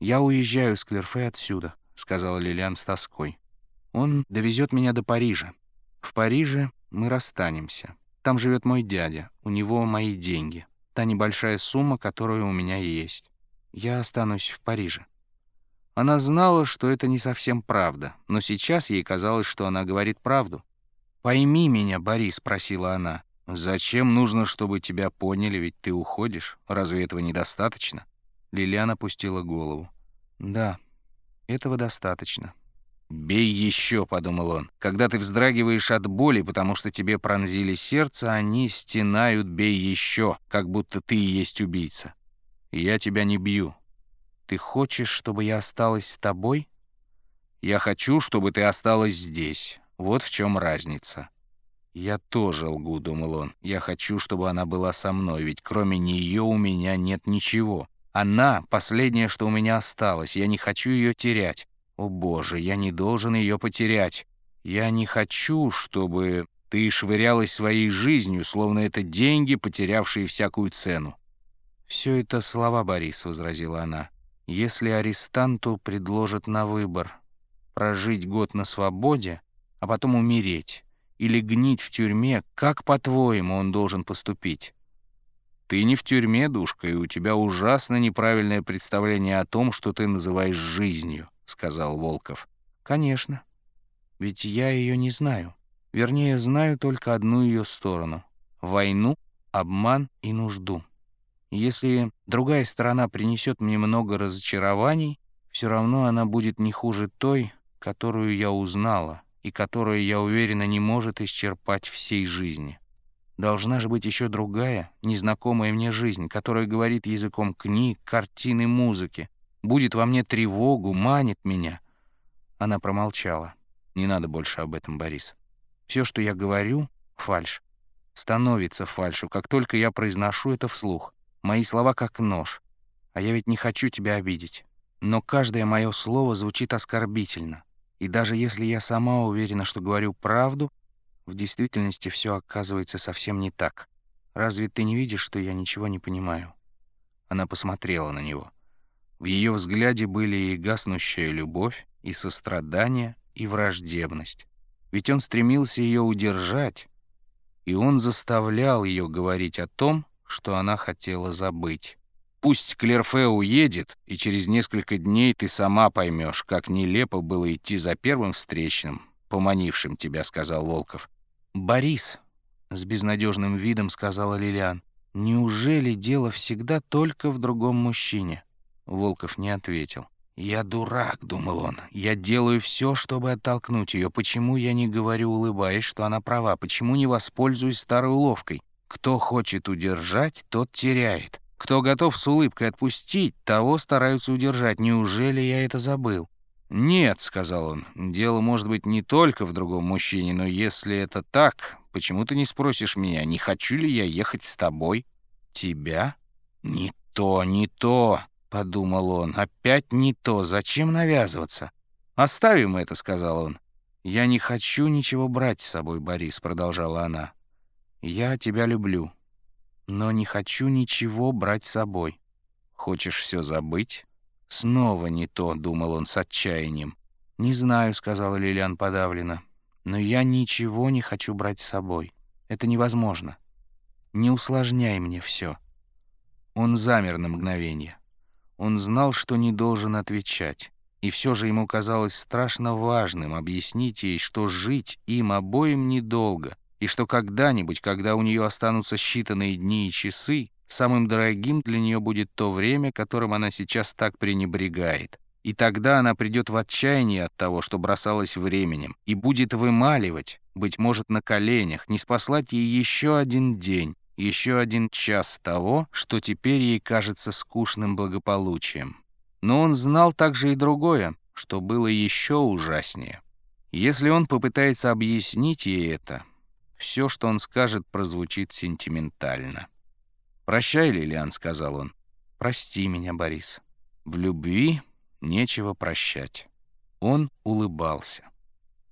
«Я уезжаю с Клерфе отсюда», — сказала Лилиан с тоской. «Он довезет меня до Парижа. В Париже мы расстанемся. Там живет мой дядя, у него мои деньги. Та небольшая сумма, которая у меня есть. Я останусь в Париже». Она знала, что это не совсем правда, но сейчас ей казалось, что она говорит правду. «Пойми меня, Борис», — спросила она. «Зачем нужно, чтобы тебя поняли, ведь ты уходишь? Разве этого недостаточно?» Лилиан опустила голову. «Да, этого достаточно». «Бей еще», — подумал он. «Когда ты вздрагиваешь от боли, потому что тебе пронзили сердце, они стенают «бей еще», как будто ты и есть убийца. Я тебя не бью. Ты хочешь, чтобы я осталась с тобой? Я хочу, чтобы ты осталась здесь. Вот в чем разница». «Я тоже лгу», — думал он. «Я хочу, чтобы она была со мной, ведь кроме нее у меня нет ничего. Она — последнее, что у меня осталось. Я не хочу ее терять. О, Боже, я не должен ее потерять. Я не хочу, чтобы ты швырялась своей жизнью, словно это деньги, потерявшие всякую цену». «Все это слова, Борис», — возразила она. «Если арестанту предложат на выбор прожить год на свободе, а потом умереть, или гнить в тюрьме, как, по-твоему, он должен поступить?» «Ты не в тюрьме, душка, и у тебя ужасно неправильное представление о том, что ты называешь жизнью», — сказал Волков. «Конечно. Ведь я ее не знаю. Вернее, знаю только одну ее сторону — войну, обман и нужду. Если другая сторона принесет мне много разочарований, все равно она будет не хуже той, которую я узнала и которая, я уверена, не может исчерпать всей жизни. Должна же быть еще другая, незнакомая мне жизнь, которая говорит языком книг, картин и музыки, будет во мне тревогу, манит меня. Она промолчала. Не надо больше об этом, Борис. Все, что я говорю, фальш. Становится фальшью, как только я произношу это вслух. Мои слова как нож. А я ведь не хочу тебя обидеть. Но каждое мое слово звучит оскорбительно. И даже если я сама уверена, что говорю правду, в действительности все оказывается совсем не так. Разве ты не видишь, что я ничего не понимаю?» Она посмотрела на него. В ее взгляде были и гаснущая любовь, и сострадание, и враждебность. Ведь он стремился ее удержать, и он заставлял ее говорить о том, что она хотела забыть. Пусть Клерфе уедет, и через несколько дней ты сама поймешь, как нелепо было идти за первым встречным, поманившим тебя», — сказал Волков. «Борис», — с безнадежным видом сказала Лилиан, «неужели дело всегда только в другом мужчине?» Волков не ответил. «Я дурак», — думал он. «Я делаю все, чтобы оттолкнуть ее. Почему я не говорю, улыбаясь, что она права? Почему не воспользуюсь старой уловкой? Кто хочет удержать, тот теряет. Кто готов с улыбкой отпустить, того стараются удержать. Неужели я это забыл? «Нет», — сказал он, — «дело может быть не только в другом мужчине, но если это так, почему ты не спросишь меня, не хочу ли я ехать с тобой?» «Тебя? Не то, не то», — подумал он, — «опять не то. Зачем навязываться?» «Оставим это», — сказал он. «Я не хочу ничего брать с собой, Борис», — продолжала она. «Я тебя люблю» но не хочу ничего брать с собой. Хочешь все забыть? Снова не то, думал он с отчаянием. Не знаю, сказала Лилиан подавленно, но я ничего не хочу брать с собой. Это невозможно. Не усложняй мне все. Он замер на мгновение. Он знал, что не должен отвечать. И все же ему казалось страшно важным объяснить ей, что жить им обоим недолго, и что когда-нибудь, когда у нее останутся считанные дни и часы, самым дорогим для нее будет то время, которым она сейчас так пренебрегает. И тогда она придет в отчаяние от того, что бросалась временем, и будет вымаливать, быть может, на коленях, не спаслать ей еще один день, еще один час того, что теперь ей кажется скучным благополучием. Но он знал также и другое, что было еще ужаснее. Если он попытается объяснить ей это, все, что он скажет, прозвучит сентиментально. «Прощай, Лилиан», — сказал он. «Прости меня, Борис. В любви нечего прощать». Он улыбался.